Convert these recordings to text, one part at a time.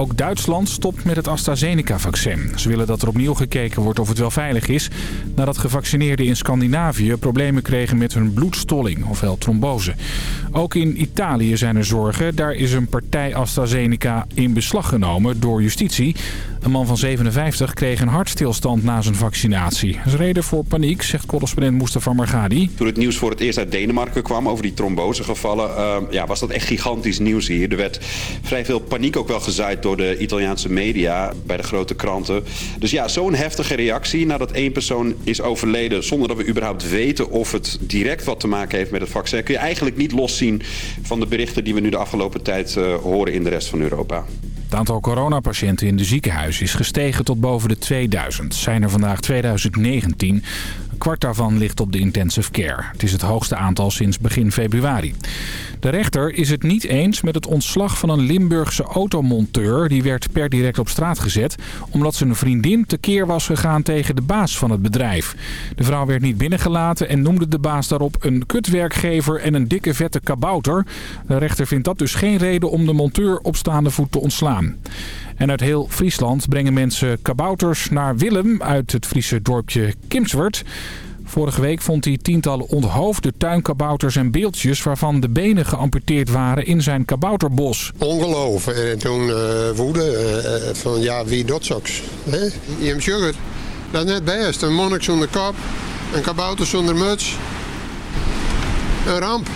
Ook Duitsland stopt met het AstraZeneca-vaccin. Ze willen dat er opnieuw gekeken wordt of het wel veilig is... nadat gevaccineerden in Scandinavië problemen kregen met hun bloedstolling, ofwel trombose. Ook in Italië zijn er zorgen. Daar is een partij AstraZeneca in beslag genomen door justitie. Een man van 57 kreeg een hartstilstand na zijn vaccinatie. Dat is reden voor paniek, zegt correspondent Mustafa Margadi. Toen het nieuws voor het eerst uit Denemarken kwam over die trombosegevallen... Uh, ja, was dat echt gigantisch nieuws hier. Er werd vrij veel paniek ook wel gezaaid door de Italiaanse media bij de grote kranten. Dus ja, zo'n heftige reactie nadat één persoon is overleden... zonder dat we überhaupt weten of het direct wat te maken heeft met het vaccin... kun je eigenlijk niet loszien van de berichten die we nu de afgelopen tijd uh, horen in de rest van Europa. Het aantal coronapatiënten in de ziekenhuis is gestegen tot boven de 2000. Zijn er vandaag 2019. Kwart daarvan ligt op de intensive care. Het is het hoogste aantal sinds begin februari. De rechter is het niet eens met het ontslag van een Limburgse automonteur. Die werd per direct op straat gezet omdat zijn vriendin tekeer was gegaan tegen de baas van het bedrijf. De vrouw werd niet binnengelaten en noemde de baas daarop een kutwerkgever en een dikke vette kabouter. De rechter vindt dat dus geen reden om de monteur op staande voet te ontslaan. En uit heel Friesland brengen mensen kabouters naar Willem uit het Friese dorpje Kimswert. Vorige week vond hij tientallen onthoofde tuinkabouters en beeldjes... waarvan de benen geamputeerd waren in zijn kabouterbos. Ongelooflijk. En toen uh, woede uh, van ja, wie dat zoks? Je hebt sugar. Dat is net best. Een monnik zonder kop, een kabouter zonder muts. Een ramp.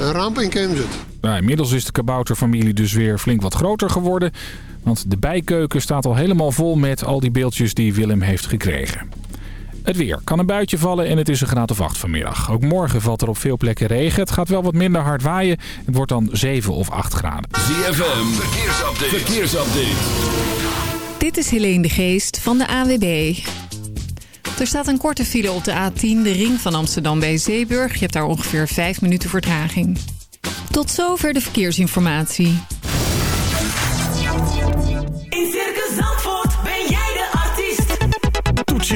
Een ramp in Kimzet. Nou, inmiddels is de kabouterfamilie dus weer flink wat groter geworden... want de bijkeuken staat al helemaal vol met al die beeldjes die Willem heeft gekregen. Het weer. Kan een buitje vallen en het is een graad of 8 vanmiddag. Ook morgen valt er op veel plekken regen. Het gaat wel wat minder hard waaien. Het wordt dan 7 of 8 graden. ZFM. Verkeersupdate. Verkeersupdate. Dit is Helene de Geest van de AWB. Er staat een korte file op de A10, de ring van Amsterdam bij Zeeburg. Je hebt daar ongeveer 5 minuten vertraging. Tot zover de verkeersinformatie.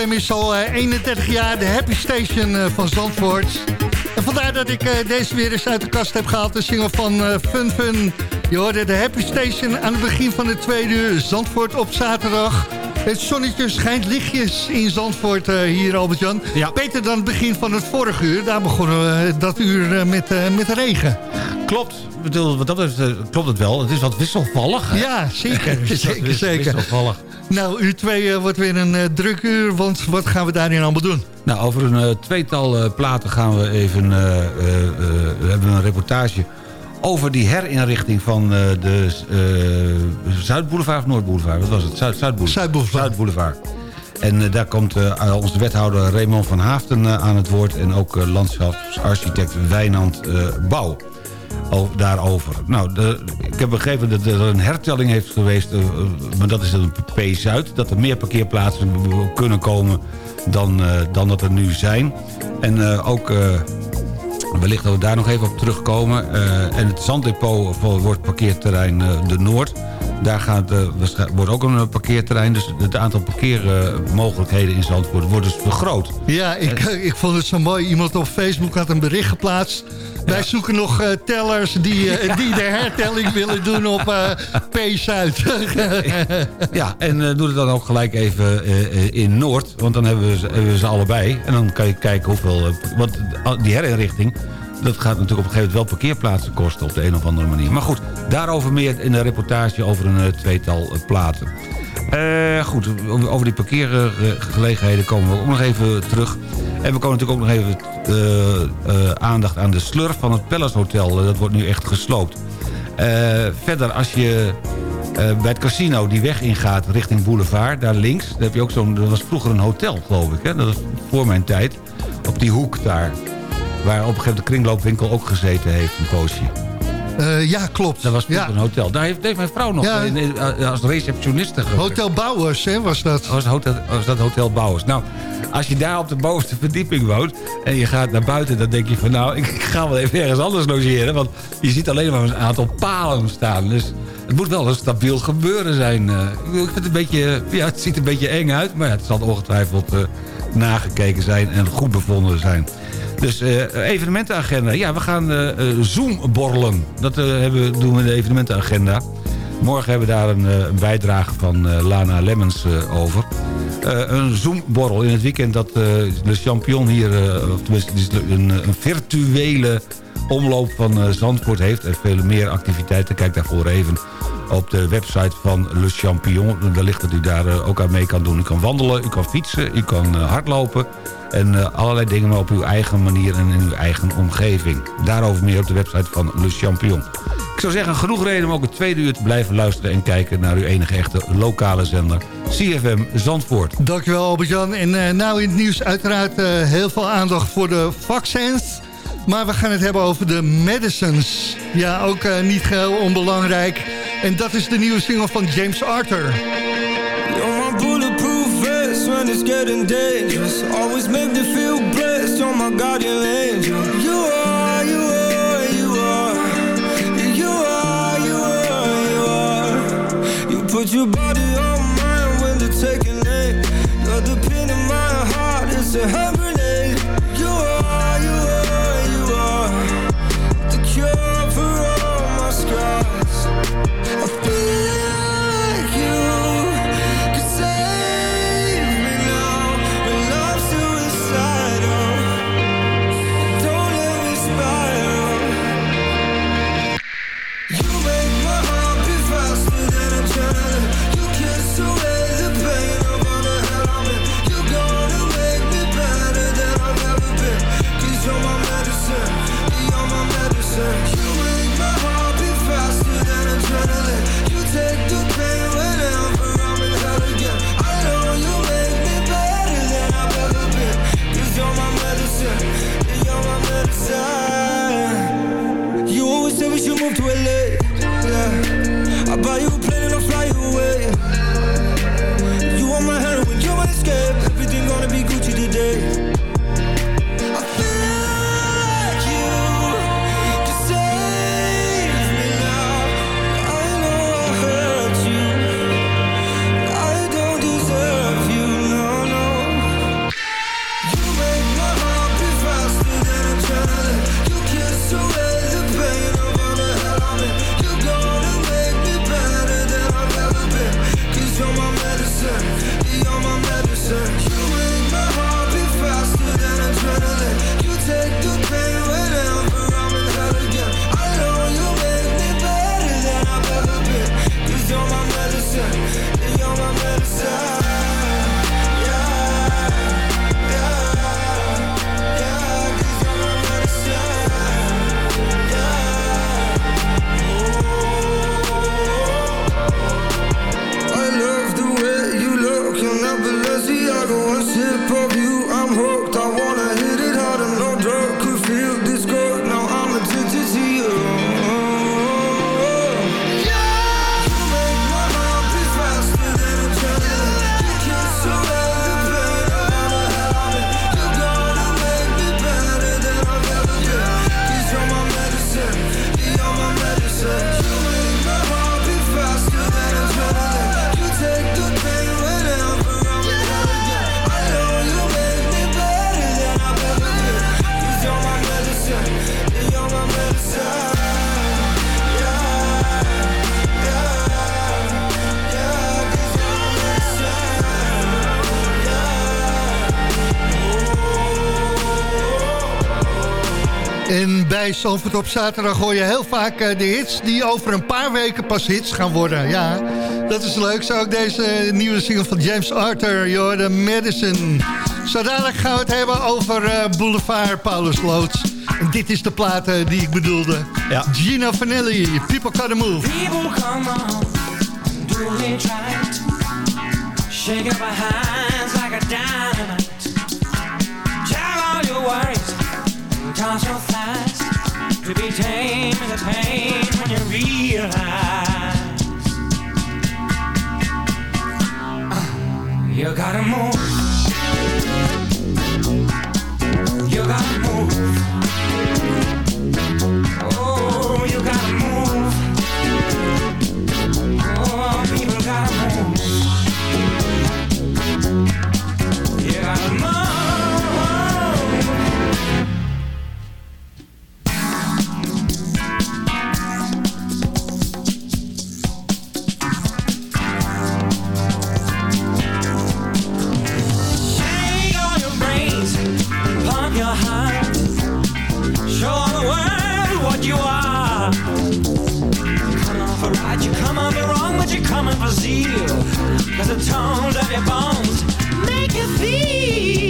CFM is al eh, 31 jaar de happy station eh, van Zandvoort. En vandaar dat ik eh, deze weer eens uit de kast heb gehaald. De single van eh, Fun Fun. Je hoorde de happy station aan het begin van de tweede uur. Zandvoort op zaterdag. Het zonnetje schijnt lichtjes in Zandvoort eh, hier, Albert-Jan. Ja. Beter dan het begin van het vorige uur. Daar begonnen we dat uur eh, met, eh, met regen. Klopt. Bedoel, wat dat eh, klopt het wel. Het is wat wisselvallig. hè? Ja, zeker. Zeker, zeker. Wisselvallig. Nou, uur 2 wordt weer een eh, druk uur, want wat gaan we daarin allemaal doen? Nou, over een eh, tweetal eh, platen gaan we even... eh, eh, eh, we hebben een reportage over die herinrichting van eh, de eh Zuidboulevard of Noordboulevard? Wat was het? Zuid, Zuidboulevard. Zuidboulevard. Zuidboulevard. En eh, daar komt eh, onze wethouder Raymond van Haafden eh, aan het woord... en ook eh, landschapsarchitect Wijnand eh, Bouw. Daarover. Nou, de, heb begrepen dat er een hertelling heeft geweest... eh, maar dat is een P-Zuid... dat er meer parkeerplaatsen kunnen komen dan, eh, dan dat er nu zijn. En eh, ook... Wellicht dat we daar nog even op terugkomen. En het zanddepot voor- wordt parkeerterrein De Noord. Daar gaat, wordt ook een parkeerterrein. Dus het aantal parkeermogelijkheden in Zandvoort wordt dus vergroot. Ja, ik, ik vond het zo mooi. Iemand op Facebook had een bericht geplaatst. Wij zoeken nog eh, tellers die, eh, die de hertelling willen doen op eh, P-Zuid. Ja, en doe het dan ook gelijk even in Noord. Want dan hebben we, ze, hebben we ze allebei. En dan kan je kijken hoeveel... want die herinrichting... dat gaat natuurlijk op een gegeven moment wel parkeerplaatsen kosten... op de een of andere manier. Maar goed, daarover meer in de reportage over een tweetal platen. Eh, goed, over die parkeergelegenheden komen we ook nog even terug. En we komen natuurlijk ook nog even eh, eh, aandacht aan de slurf van het Palace Hotel. Dat wordt nu echt gesloopt. Verder, als je bij het casino die weg ingaat richting Boulevard, daar links... daar heb je ook zo'n, dat was vroeger een hotel, geloof ik. Hè? Dat was voor mijn tijd. Op die hoek daar. Waar op een gegeven moment de kringloopwinkel ook gezeten heeft, een poosje. Eh, ja, klopt. Dat was ja. een hotel. Daar heeft, heeft mijn vrouw nog Ja. in- in- als receptioniste gewerkt. Hotel Bouwers, hè, was dat. Was, hotel, was dat Hotel Bouwers. Nou, als je daar op de bovenste verdieping woont... en je gaat naar buiten, dan denk je van... nou, ik ga wel even ergens anders logeren. Want je ziet alleen maar een aantal palen staan. Dus het moet wel een stabiel gebeuren zijn. eh. ik vind het een beetje... Ja, het ziet een beetje eng uit. Maar ja, het zal ongetwijfeld eh, nagekeken zijn en goed bevonden zijn. Dus eh, evenementenagenda. Ja, we gaan eh, eh, Zoom-borrelen. Dat eh, hebben, doen we in de evenementenagenda. Morgen hebben we daar een, bijdrage van Lana Lemmens over. Een Zoom-borrel in het weekend dat de Champion hier... of tenminste een, een virtuele omloop van Zandvoort heeft. En vele meer activiteiten. Kijk daarvoor even op de website van Le Champion. Wellicht dat u daar eh, ook aan mee kan doen. U kan wandelen, u kan fietsen, u kan eh, hardlopen. En eh, allerlei dingen, maar op uw eigen manier en in uw eigen omgeving. Daarover meer op de website van Le Champion. Ik zou zeggen, genoeg reden om ook het tweede uur te blijven luisteren... en kijken naar uw enige echte lokale zender, CFM Zandvoort. Dankjewel Albert-Jan. En eh, nou in het nieuws uiteraard heel veel aandacht voor de vaccins. Maar we gaan het hebben over de medicines. Ja, ook niet geheel onbelangrijk. En dat is de nieuwe single van James Arthur. You're my bulletproof vest when it's getting dangerous. Always make me feel blessed. You're my guardian angel. You are, you are, you are. You are, you are, you are. You put your body bij op zaterdag hoor je heel vaak eh, de hits... die over een paar weken pas hits gaan worden. Ja, dat is leuk. Zo ook deze nieuwe single van James Arthur, You're the Medicine. Zo dadelijk gaan we het hebben over eh, Boulevard Paulus Loods. En dit is de plaat eh, die ik bedoelde. Ja. Gina Vanelli, People Gotta Move. People come on, do it right. Shake up our hands like a dynamite. Toss your thighs. To be tame is a pain when you realize. uh, you gotta move. You gotta move. Cause the tones of your bones make you feel.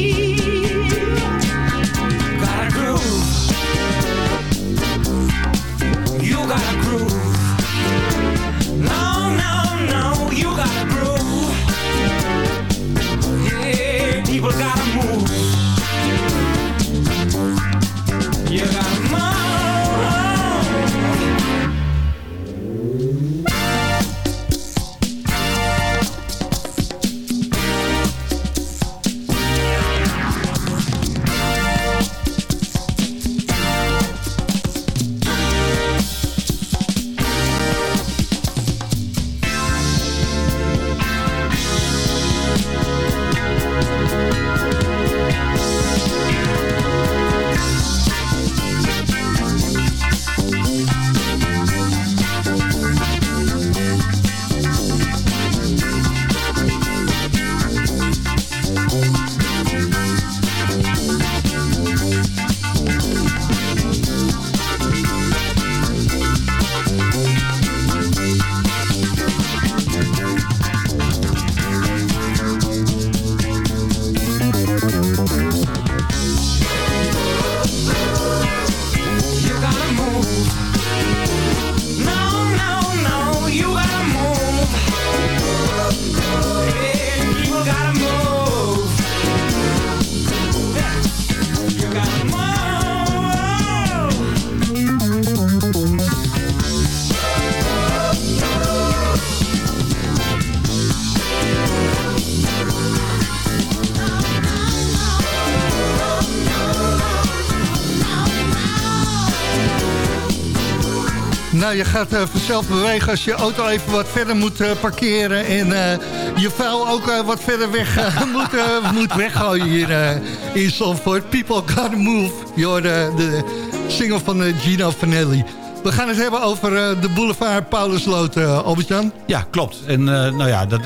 Je gaat eh, vanzelf bewegen als je auto even wat verder moet eh, parkeren... en eh, je vuil ook wat verder weg moet, moet weggooien hier in Zandvoort. People gotta move. Hoorde de single van Gino Vanelli. We gaan het hebben over de boulevard Paulusloot, Albert-Jan. Ja, klopt. En nou ja, dat,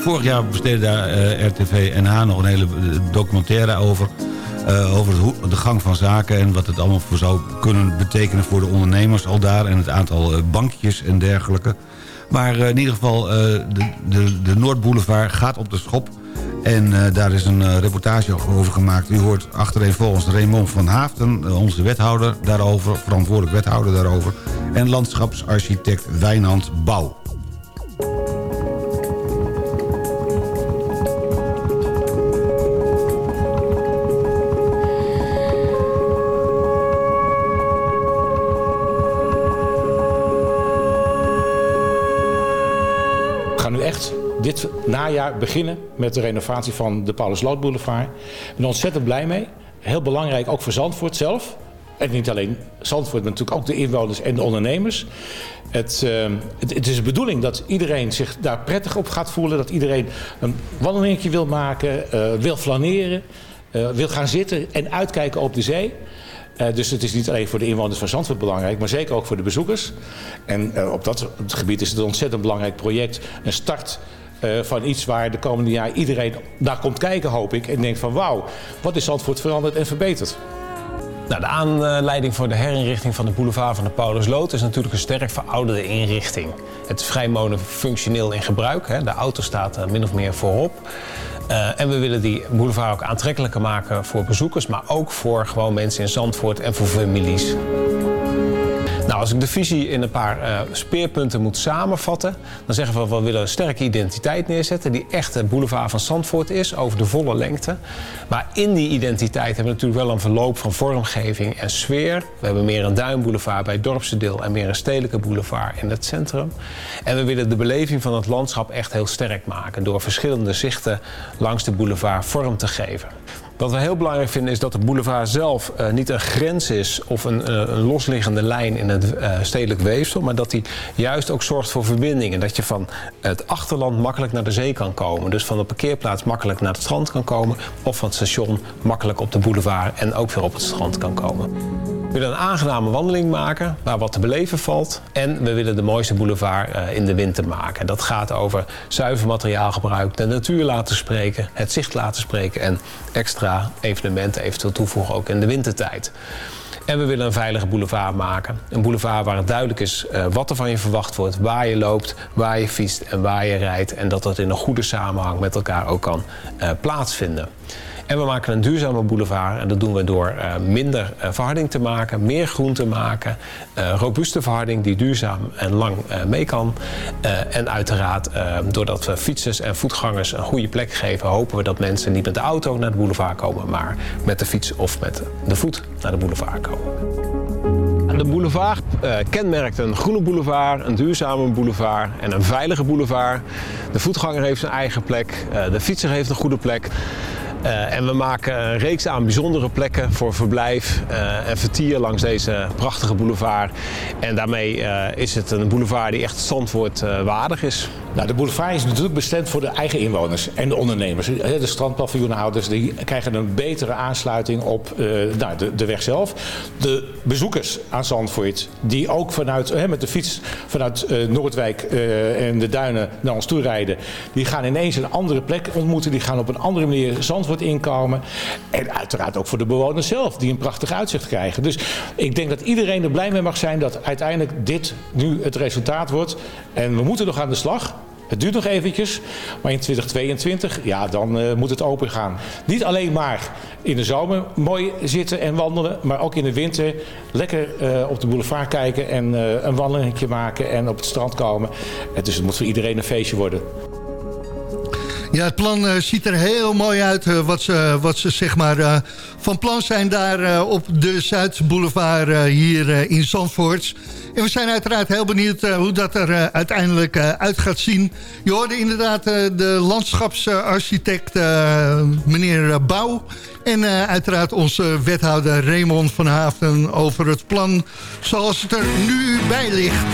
vorig jaar besteedde daar RTV NH nog een hele documentaire over. Eh, over de gang van zaken en wat het allemaal voor zou kunnen betekenen voor de ondernemers al daar. En het aantal eh, bankjes en dergelijke. Maar eh, in ieder geval, de, de, de Noordboulevard gaat op de schop. En daar is een reportage over gemaakt. U hoort achtereenvolgens Raymond van Haafden, onze wethouder daarover, verantwoordelijk wethouder daarover. En landschapsarchitect Wijnand Bouw. Dit najaar beginnen met de renovatie van de Paulus Lood Boulevard. Ik ben ontzettend blij mee. Heel belangrijk ook voor Zandvoort zelf. En niet alleen Zandvoort, maar natuurlijk ook de inwoners en de ondernemers. Het, eh, het, is de bedoeling dat iedereen zich daar prettig op gaat voelen. Dat iedereen een wandelingetje wil maken, eh, wil flaneren, eh, wil gaan zitten en uitkijken op de zee. Dus het is niet alleen voor de inwoners van Zandvoort belangrijk, maar zeker ook voor de bezoekers. En op dat gebied is het een ontzettend belangrijk project. Een start eh, van iets waar de komende jaar iedereen naar komt kijken, hoop ik. En denkt van wauw, wat is Zandvoort veranderd en verbeterd. Nou, de aanleiding voor de herinrichting van de boulevard van de Paulusloot is natuurlijk een sterk verouderde inrichting. Het is vrij in gebruik. Hè. De auto staat er min of meer voorop. Uh, en we willen die boulevard ook aantrekkelijker maken voor bezoekers, maar ook voor gewoon mensen in Zandvoort en voor families. Nou, als ik de visie in een paar uh, speerpunten moet samenvatten, dan zeggen we we willen een sterke identiteit neerzetten die echt de boulevard van Zandvoort is, over de volle lengte. Maar in die identiteit hebben we natuurlijk wel een verloop van vormgeving en sfeer. We hebben meer een duinboulevard bij het dorpse deel en meer een stedelijke boulevard in het centrum. En we willen de beleving van het landschap echt heel sterk maken door verschillende zichten langs de boulevard vorm te geven. Wat we heel belangrijk vinden is dat de boulevard zelf uh, niet een grens is of een, uh, een losliggende lijn in het uh, stedelijk weefsel, maar dat die juist ook zorgt voor verbindingen. Dat je van het achterland makkelijk naar de zee kan komen. Dus van de parkeerplaats makkelijk naar het strand kan komen of van het station makkelijk op de boulevard en ook weer op het strand kan komen. We willen een aangename wandeling maken waar wat te beleven valt. En we willen de mooiste boulevard uh, in de winter maken. Dat gaat over zuiver materiaalgebruik, de natuur laten spreken, het zicht laten spreken en extra evenementen eventueel toevoegen ook in de wintertijd. En we willen een veilige boulevard maken. Een boulevard waar het duidelijk is uh, wat er van je verwacht wordt, waar je loopt, waar je fietst en waar je rijdt. En dat dat in een goede samenhang met elkaar ook kan uh, plaatsvinden. En we maken een duurzame boulevard. En dat doen we door uh, minder uh, verharding te maken, meer groen te maken. Uh, robuuste verharding die duurzaam en lang mee kan. en uiteraard, doordat we fietsers en voetgangers een goede plek geven, hopen we dat mensen niet met de auto naar de boulevard komen, maar met de fiets of met de voet naar de boulevard komen. De boulevard kenmerkt een groene boulevard, een duurzame boulevard en een veilige boulevard. De voetganger heeft zijn eigen plek, de fietser heeft een goede plek. Uh, en we maken een reeks aan bijzondere plekken voor verblijf uh, en vertier langs deze prachtige boulevard. En daarmee uh, is het een boulevard die echt Zandvoort waardig is. Nou, de boulevard is natuurlijk bestemd voor de eigen inwoners en de ondernemers. De strandpaviljoenhouders die krijgen een betere aansluiting op nou, de, de, weg zelf. De bezoekers aan Zandvoort die ook vanuit, met de fiets vanuit Noordwijk en de duinen naar ons toe rijden. Die gaan ineens een andere plek ontmoeten. Die gaan op een andere manier Zandvoort wordt inkomen. En uiteraard ook voor de bewoners zelf, die een prachtig uitzicht krijgen. Dus ik denk dat iedereen er blij mee mag zijn dat uiteindelijk dit nu het resultaat wordt. En we moeten nog aan de slag. Het duurt nog eventjes, maar in 2022, ja, dan uh, moet het open gaan. Niet alleen maar in de zomer mooi zitten en wandelen, maar ook in de winter lekker uh, op de boulevard kijken en uh, een wandelingetje maken en op het strand komen. En dus het moet voor iedereen een feestje worden. Ja, het plan uh, ziet er heel mooi uit uh, wat, ze, wat ze zeg maar uh, van plan zijn daar op de Zuidboulevard hier in Zandvoort. En we zijn uiteraard heel benieuwd hoe dat er uiteindelijk uit gaat zien. Je hoorde inderdaad de landschapsarchitect meneer Bouw. En uiteraard onze wethouder Raymond van Haafden over het plan zoals het er nu bij ligt.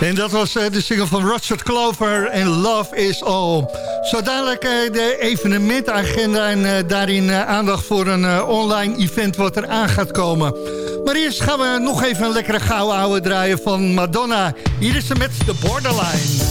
En dat was eh, de single van Roger Clover en Love is All. Zo dadelijk eh, de evenementagenda en eh, daarin aandacht voor een online event wat er aan gaat komen. Maar eerst gaan we nog even een lekkere gouden ouwe draaien van Madonna. Hier is ze met The Borderline.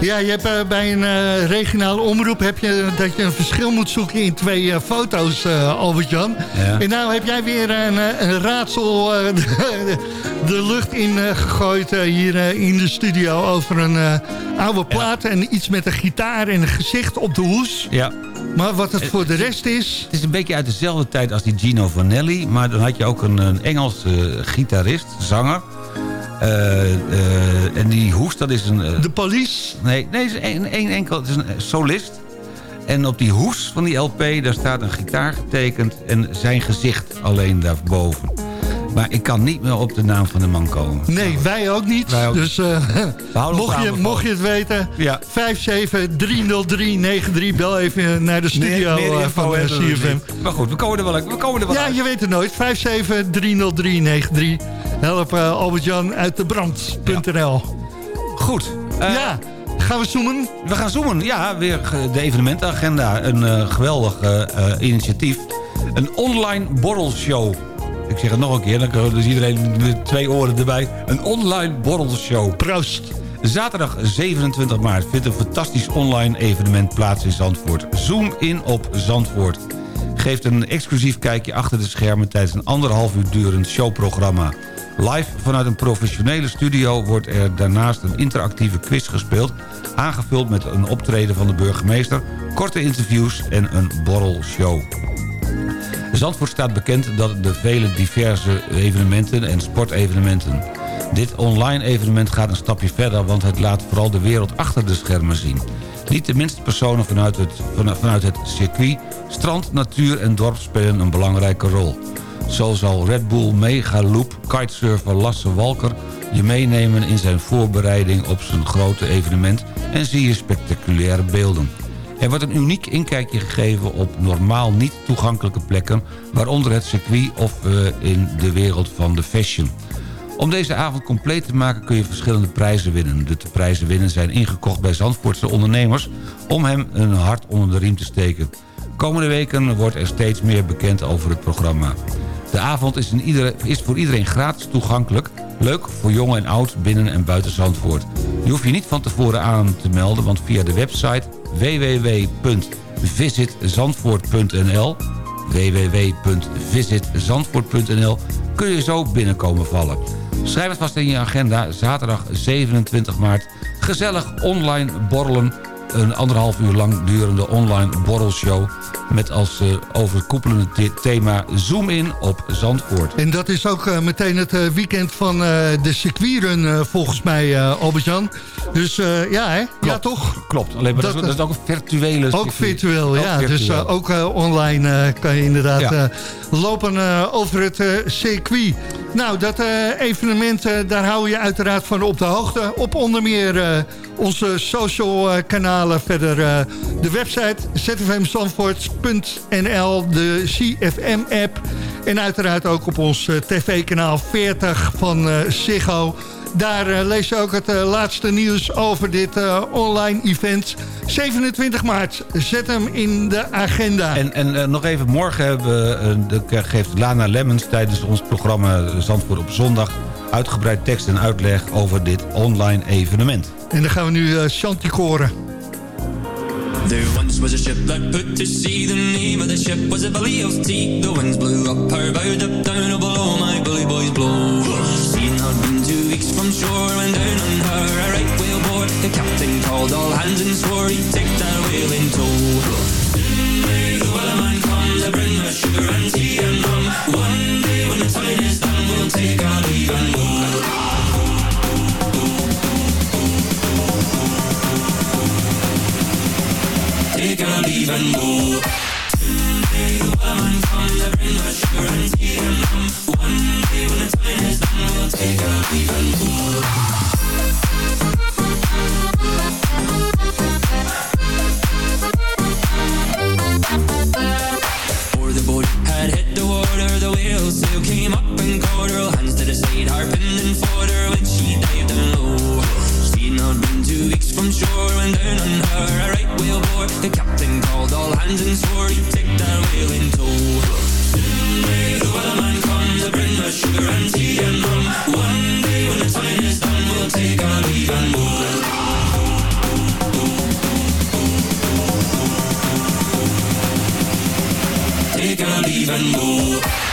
Ja, je hebt eh, bij een eh, regionale omroep heb je, dat je een verschil moet zoeken in twee eh, foto's, Albert-Jan. Ja. En nou heb jij weer een, een raadsel de, de lucht in gegooid hier in de studio over een oude plaat en iets met een gitaar en een gezicht op de hoes. Ja. Maar wat het voor de rest is... Het is een beetje uit dezelfde tijd als die Gino Vanelli. Maar dan had je ook een, een Engelse gitarist, zanger. Eh, eh, en die hoest, dat is een... eh, De police? Nee, nee, het is een, een enkel, het is een solist. En op die hoes van die LP, daar staat een gitaar getekend... en zijn gezicht alleen daarboven. Maar ik kan niet meer op de naam van de man komen. Nee, wij ook niet. Wij ook dus eh, mocht, je, mocht je het weten, Ja. 5730393, bel even naar de studio eh, van eh, hebben we CFM. Maar goed, we komen er wel, we komen er wel Ja, uit. je weet het nooit. 5730393. Help eh, Albert-Jan uit de brand.nl. Goed. eh, ja, gaan we zoomen? We gaan zoomen. Ja, weer de evenementenagenda. Een eh, geweldig eh, eh, initiatief. Een online borrelshow. Ik zeg het nog een keer, dan dus iedereen met twee oren erbij. Een online borrelshow. Proost. Zaterdag 27 maart vindt een fantastisch online evenement plaats in Zandvoort. Zoom in op Zandvoort. Geeft een exclusief kijkje achter de schermen tijdens een anderhalf uur durend showprogramma. Live vanuit een professionele studio wordt er daarnaast een interactieve quiz gespeeld... aangevuld met een optreden van de burgemeester, korte interviews en een borrelshow. Zandvoort staat bekend dat de vele diverse evenementen en sportevenementen. Dit online evenement gaat een stapje verder, want het laat vooral de wereld achter de schermen zien. Niet de minste personen vanuit het, van- vanuit het circuit, strand, natuur en dorp spelen een belangrijke rol. Zo zal Red Bull Mega Loop kitesurfer Lasse Walker je meenemen in zijn voorbereiding op zijn grote evenement en zie je spectaculaire beelden. Er wordt een uniek inkijkje gegeven op normaal niet toegankelijke plekken... waaronder het circuit of eh, in de wereld van de fashion. Om deze avond compleet te maken kun je verschillende prijzen winnen. De prijzen winnen zijn ingekocht bij Zandvoortse ondernemers... om hem een hart onder de riem te steken. Komende weken wordt er steeds meer bekend over het programma. De avond is, in is voor iedereen gratis toegankelijk. Leuk voor jong en oud binnen en buiten Zandvoort. Je hoeft je niet van tevoren aan te melden... want via de website www.visitzandvoort.nl www.visitzandvoort.nl kun je zo binnenkomen vallen. Schrijf het vast in je agenda, zaterdag 27 maart. Gezellig online borrelen. Een anderhalf uur lang durende online borrelshow... met als eh, overkoepelende the- thema Zoom in op Zandvoort. En dat is ook eh, meteen het eh, weekend van de circuitrun volgens mij, Albert-Jan. Dus ja, hè? Ja, toch? Klopt, alleen maar dat, Dat, is, dat is ook een virtuele... Ook circuit. virtueel, Ook ja. Dus virtueel. ook online kan je inderdaad Ja. lopen over het circuit. Nou, dat evenement, daar hou je uiteraard van op de hoogte. Op onder meer onze social eh, kanalen. Verder eh, de website zfmzandvoort.nl, de CFM-app. En uiteraard ook op ons eh, tv-kanaal 40 van Ziggo. Daar lees je ook het laatste nieuws over dit online event. 27 maart, zet hem in de agenda. En, en nog even, morgen hebben, de- geeft Lana Lemmens tijdens ons programma Zandvoort op zondag... uitgebreid tekst en uitleg over dit online evenement. En dan gaan we nu uh, Shanti koren. There once was a ship that put to sea. The name of the ship was a belly of tea. The winds blew up her bow, up down below my bully boys blow. Seeing had been two weeks from shore when down on her a right whale bore. The captain called all hands and swore he'd take that whale in tow. Soon may the wellerman come to bring us sugar and tea and rum. One day when the time is done, we'll take our leave and go. Take leave and. Someday the rum. One day when the time is done, we'll leave had hit the water, the whale came up and caught her. Hands to the side, harping and fought hands and swore he'd take that whale in tow. Soon may the wellerman come to bring us sugar and tea and rum. One day when the time is done, we'll take our leave and go. Take our leave and go.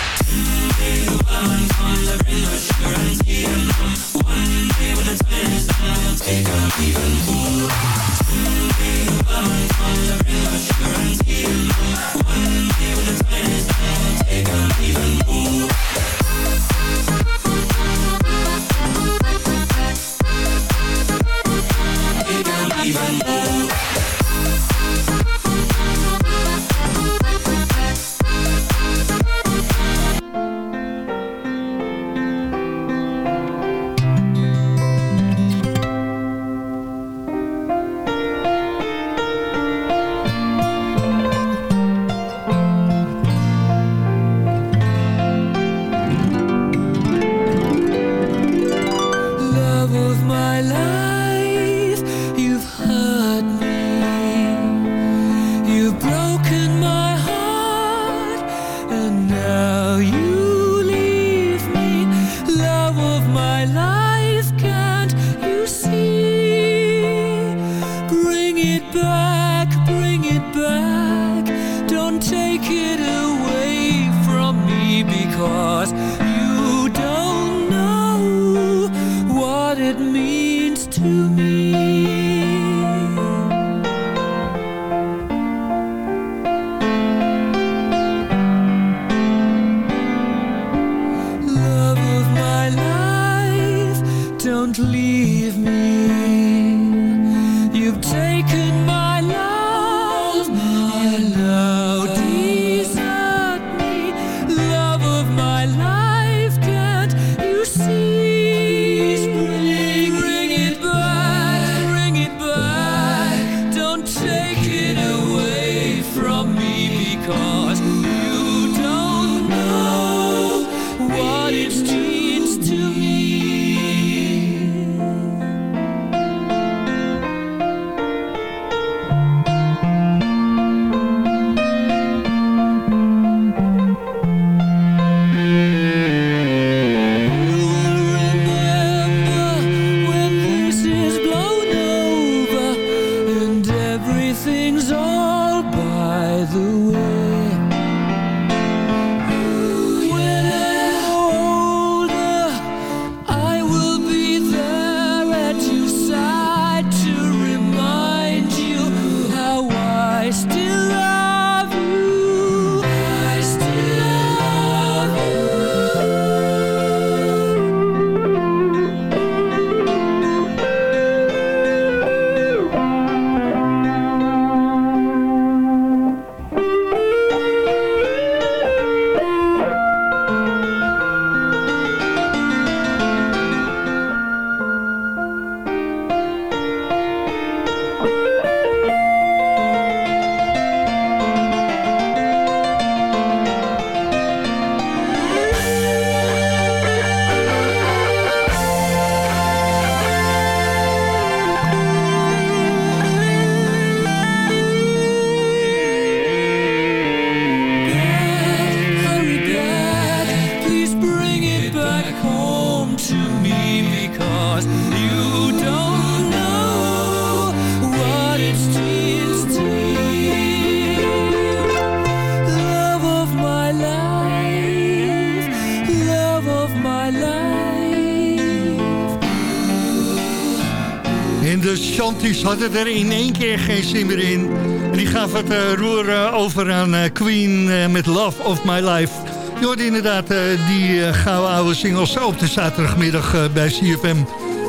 Hadden er in één keer geen zin meer in. En die gaven het uh, roer uh, over aan uh, Queen met Love of My Life. Je hoorde inderdaad die gouden oude singles op de zaterdagmiddag bij CFM.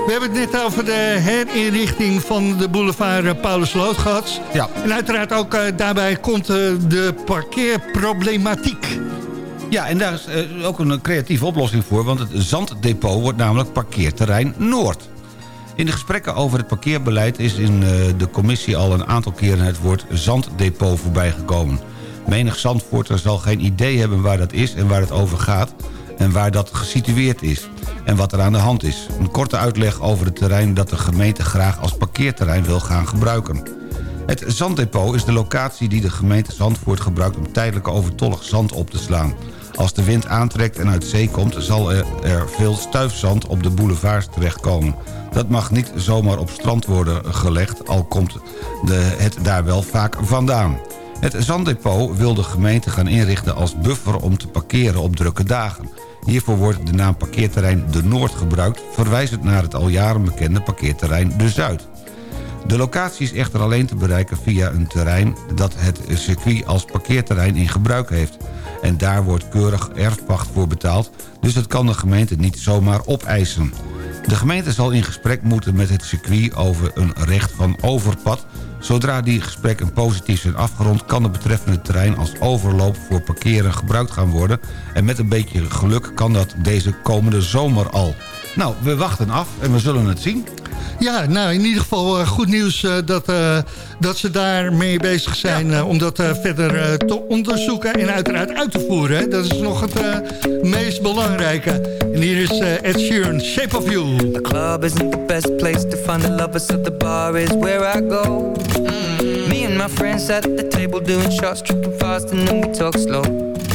We hebben het net over de herinrichting van de boulevard Paulus Lood gehad. Ja. En uiteraard ook daarbij komt de parkeerproblematiek. Ja, en daar is ook een creatieve oplossing voor... want het zanddepot wordt namelijk parkeerterrein Noord. In de gesprekken over het parkeerbeleid is in de commissie al een aantal keren het woord zanddepot voorbijgekomen. Menig Zandvoorter zal geen idee hebben waar dat is en waar het over gaat en waar dat gesitueerd is en wat er aan de hand is. Een korte uitleg over het terrein dat de gemeente graag als parkeerterrein wil gaan gebruiken. Het zanddepot is de locatie die de gemeente Zandvoort gebruikt om tijdelijk overtollig zand op te slaan. Als de wind aantrekt en uit zee komt zal er, veel stuifzand op de boulevards terechtkomen. Dat mag niet zomaar op strand worden gelegd, al komt de, het daar wel vaak vandaan. Het zanddepot wil de gemeente gaan inrichten als buffer om te parkeren op drukke dagen. Hiervoor wordt de naam parkeerterrein De Noord gebruikt... verwijzend naar het al jaren bekende parkeerterrein De Zuid. De locatie is echter alleen te bereiken via een terrein... dat het circuit als parkeerterrein in gebruik heeft. En daar wordt keurig erfpacht voor betaald... dus dat kan de gemeente niet zomaar opeisen. De gemeente zal in gesprek moeten met het circuit over een recht van overpad... Zodra die gesprekken positief zijn afgerond... kan het betreffende terrein als overloop voor parkeren gebruikt gaan worden. En met een beetje geluk kan dat deze komende zomer al. Nou, we wachten af en we zullen het zien. Ja, nou in ieder geval uh, goed nieuws uh, dat, uh, dat ze daarmee bezig zijn... Ja. om dat verder te onderzoeken en uiteraard uit te voeren. Hè. Dat is nog het meest belangrijke. En hier is Ed Sheeran, Shape of You. The club isn't the best place to find the lovers, so the bar is where I go. Mm. Me and my friends at the table doing shots, tripping fast and then we talk slow.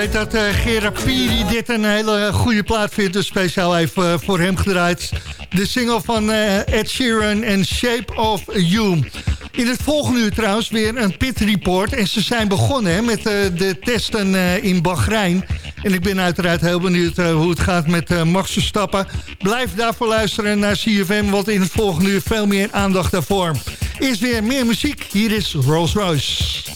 weet dat eh Gerard Piri dit een hele goede plaat vindt. Dus speciaal even eh, voor hem gedraaid. De single van eh, Ed Sheeran en Shape of You. In het volgende uur trouwens weer een pit report. En ze zijn begonnen hè, met de testen in Bahrein. En ik ben uiteraard heel benieuwd hoe het gaat met Max Verstappen. Blijf daarvoor luisteren naar CFM, want in het volgende uur veel meer aandacht daarvoor. Eerst weer meer muziek. Hier is Rolls Royce.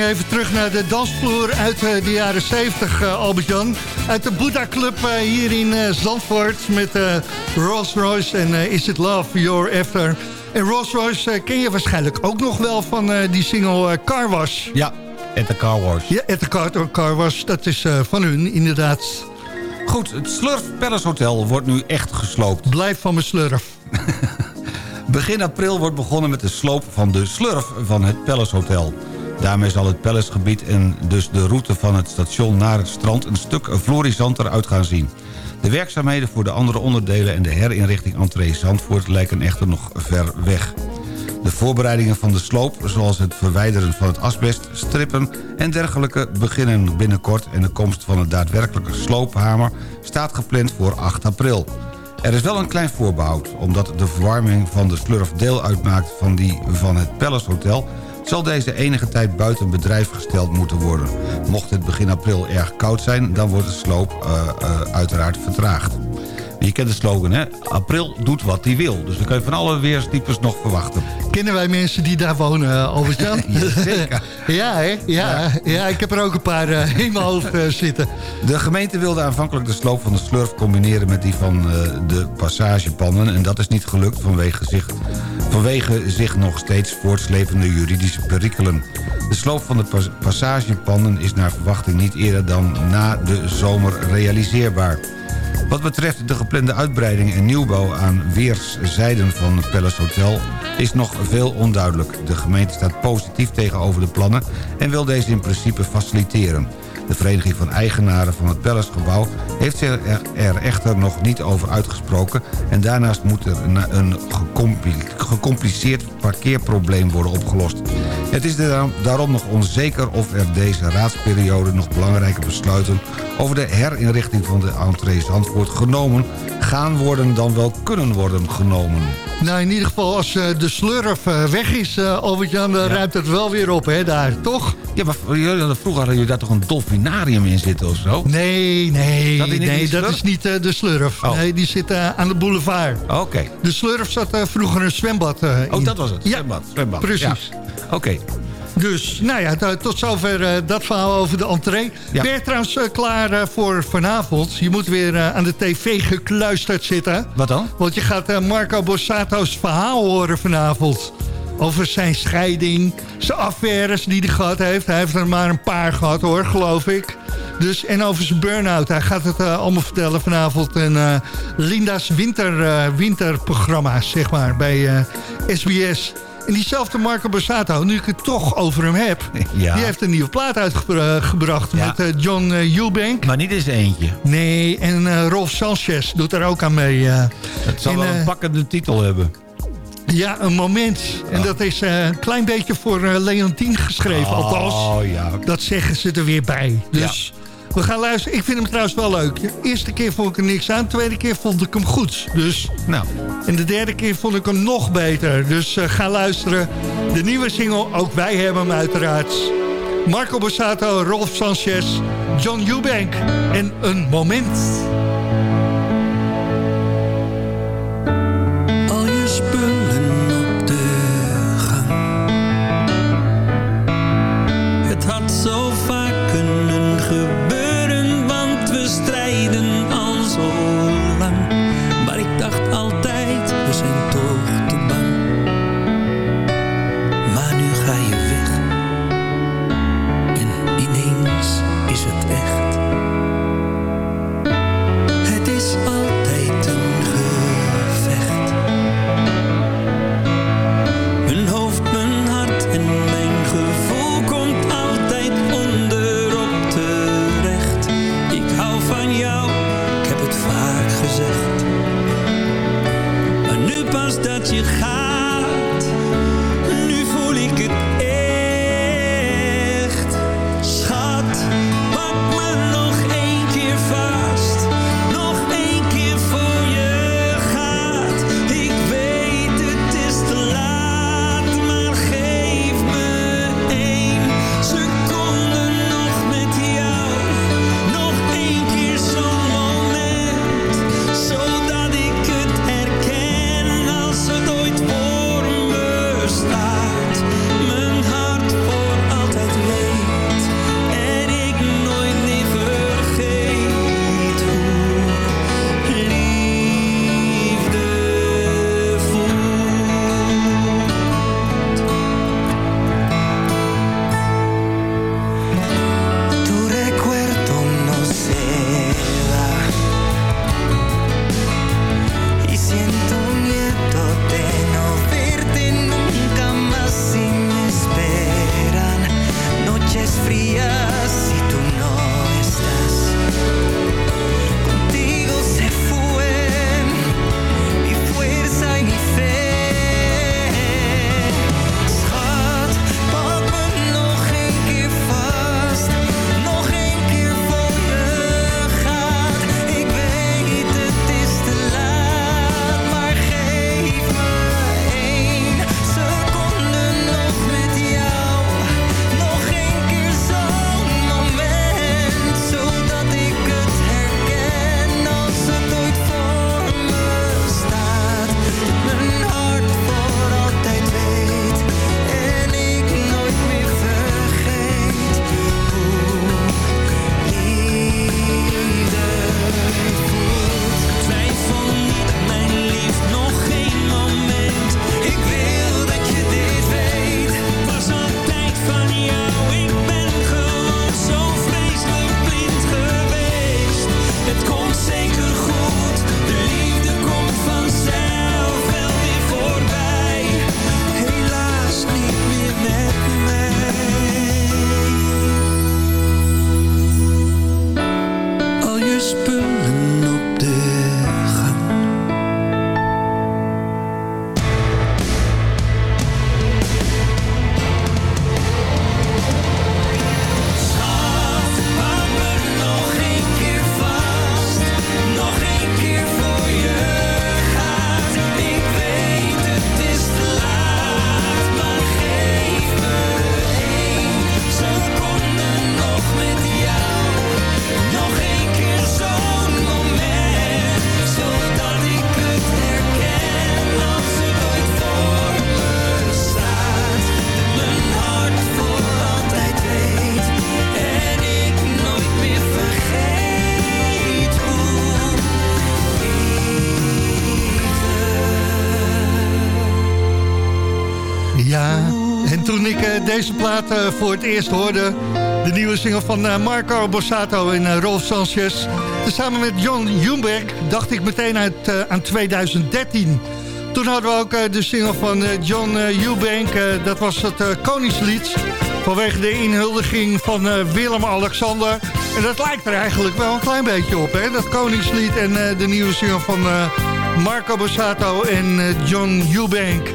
Gingen even terug naar de dansvloer uit eh, de jaren 70, eh, Albert-Jan. Uit de Buddha Club eh, hier in Zandvoort met Rolls Royce en Is It Love You're After. En Rolls Royce ken je waarschijnlijk ook nog wel van die single Car Wash. Ja, at the car wash. Ja, at the car, car Wash, dat is van hun inderdaad. Goed, het Slurf Palace Hotel wordt nu echt gesloopt. Blijf van mijn slurf. Begin april wordt begonnen met de sloop van de slurf van het Palace Hotel. Daarmee zal het Palacegebied en dus de route van het station naar het strand... een stuk florissanter uit gaan zien. De werkzaamheden voor de andere onderdelen en de herinrichting entree Zandvoort... lijken echter nog ver weg. De voorbereidingen van de sloop, zoals het verwijderen van het asbest, strippen en dergelijke beginnen binnenkort en de komst van een daadwerkelijke sloophamer staat gepland voor 8 april. Er is wel een klein voorbehoud, omdat de verwarming van de slurf deel uitmaakt van die van het Palace Hotel zal deze enige tijd buiten bedrijf gesteld moeten worden. Mocht het begin april erg koud zijn, dan wordt de sloop eh, eh, uiteraard vertraagd. Je kent de slogan, hè? April doet wat hij wil. Dus dan kun je van alle weerstypes nog verwachten. Kennen wij mensen die daar wonen, eh, Albert-Jan? Jazeker. ja, hè? Ja, ja. ik heb er ook een paar eh, in mijn hoofd zitten. De gemeente wilde aanvankelijk de sloop van de slurf combineren met die van de passagepannen. En dat is niet gelukt vanwege zich, vanwege zich nog steeds voortslepende juridische perikelen. De sloop van de pas- passagepannen is naar verwachting niet eerder dan na de zomer realiseerbaar. Wat betreft de geplande uitbreiding en nieuwbouw aan weerszijden van het Palace Hotel is nog veel onduidelijk. De gemeente staat positief tegenover de plannen en wil deze in principe faciliteren. De Vereniging van Eigenaren van het Palacegebouw heeft zich er, er echter nog niet over uitgesproken... en daarnaast moet er een, een gecompli- gecompliceerd parkeerprobleem worden opgelost. Het is daarom, nog onzeker of er deze raadsperiode nog belangrijke besluiten... over de herinrichting van de entree Zandvoort genomen gaan worden dan wel kunnen worden genomen. Nou, in ieder geval als eh, de slurf eh, weg is, eh, Albert-Jan, dan ruimt het wel weer op, hè, daar, toch? Ja, maar vroeger hadden jullie daar toch een in zitten of zo? Nee, nee, dat slurf? is niet eh, de slurf. Oh. Nee, die zit eh, aan de boulevard. Oké. De slurf zat eh, vroeger een zwembad eh, in. Oh, dat was het. Ja, Zwembad. zwembad. precies. Ja. Oké. Dus, nou ja, tot zover dat verhaal over de entree. Ja. Ben je trouwens klaar voor vanavond? Je moet weer aan de tv gekluisterd zitten. Wat dan? Want je gaat Marco Bossato's verhaal horen vanavond. Over zijn scheiding, zijn affaires die hij gehad heeft. Hij heeft er maar een paar gehad hoor, geloof ik. Dus, en over zijn burn-out. Hij gaat het eh, allemaal vertellen vanavond. in eh, Linda's winter, eh, winterprogramma, zeg maar, bij SBS. En diezelfde Marco Borsato, nu ik het toch over hem heb... Ja. die heeft een nieuwe plaat uitgebracht Ja. met John eh, Eubank. Maar niet eens eentje. Nee, en eh, Rolf Sanchez doet er ook aan mee. Het zal En, wel een pakkende titel hebben. Ja, een moment. En dat is eh, een klein beetje voor eh, Leontien geschreven, althans. Oh ja. Dat zeggen ze er weer bij. Dus we gaan luisteren. Ik vind hem trouwens wel leuk. De eerste keer vond ik er niks aan. De tweede keer vond ik hem goed. Dus, Nou, en de derde keer vond ik hem nog beter. Dus eh, ga luisteren. De nieuwe single, ook wij hebben hem uiteraard. Marco Borsato, Rolf Sanchez, John Eubank en Een Moment. Voor het eerst hoorde... de nieuwe single van eh, Marco Borsato en eh, Rolf Sanchez... samen met John Jumberg dacht ik meteen uit, eh, aan 2013... Toen hadden we ook de single van John Eubank. dat was het Koningslied. Vanwege de inhuldiging van Willem-Alexander. En dat lijkt er eigenlijk wel een klein beetje op. Hè? Dat Koningslied en de nieuwe single van Marco Borsato en John Eubank.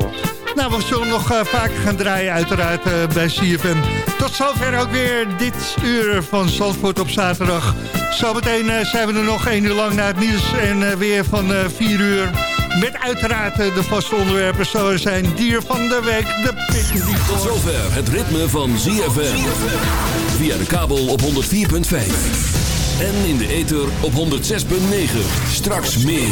Nou, we zullen nog eh, vaker gaan draaien uiteraard eh, bij CFM. Tot zover ook weer dit uur van Zandvoort op zaterdag. Zometeen eh, zijn we er nog één uur lang naar het nieuws en weer van 4 uur. Met uiteraard de vaste onderwerpen zoals zijn dier van de week, de picknick. Tot zover het ritme van ZFM. Via de kabel op 104.5. En in de ether op 106.9. Straks meer.